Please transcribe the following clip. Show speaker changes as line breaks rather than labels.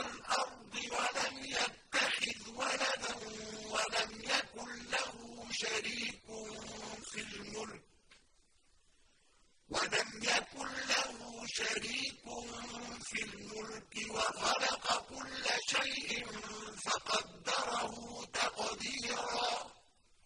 الْأَرْضِ وَلَمْ يَتَّخِذْ وَلَدًا وَلَمْ يَكُن لَّهُ شَرِيكٌ فِي الْمُلْكِ وَلَمْ يَكُن لَّهُ شَرِيكٌ فِي الْمُلْكِ وَخَلَقَ كُلَّ شَيْءٍ فقد